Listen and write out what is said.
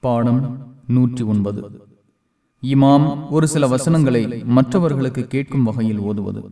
பாடம் நூற்றி ஒன்பது. இமாம் ஒரு சில வசனங்களை மற்றவர்களுக்கு கேட்கும் வகையில் ஓதுவது.